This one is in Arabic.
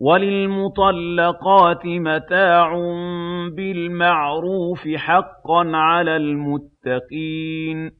وَلِلْمُطَلَّقَاتِ مَتَاعٌ بِالْمَعْرُوفِ ۖ حَقًّا عَلَى الْمُتَّقِينَ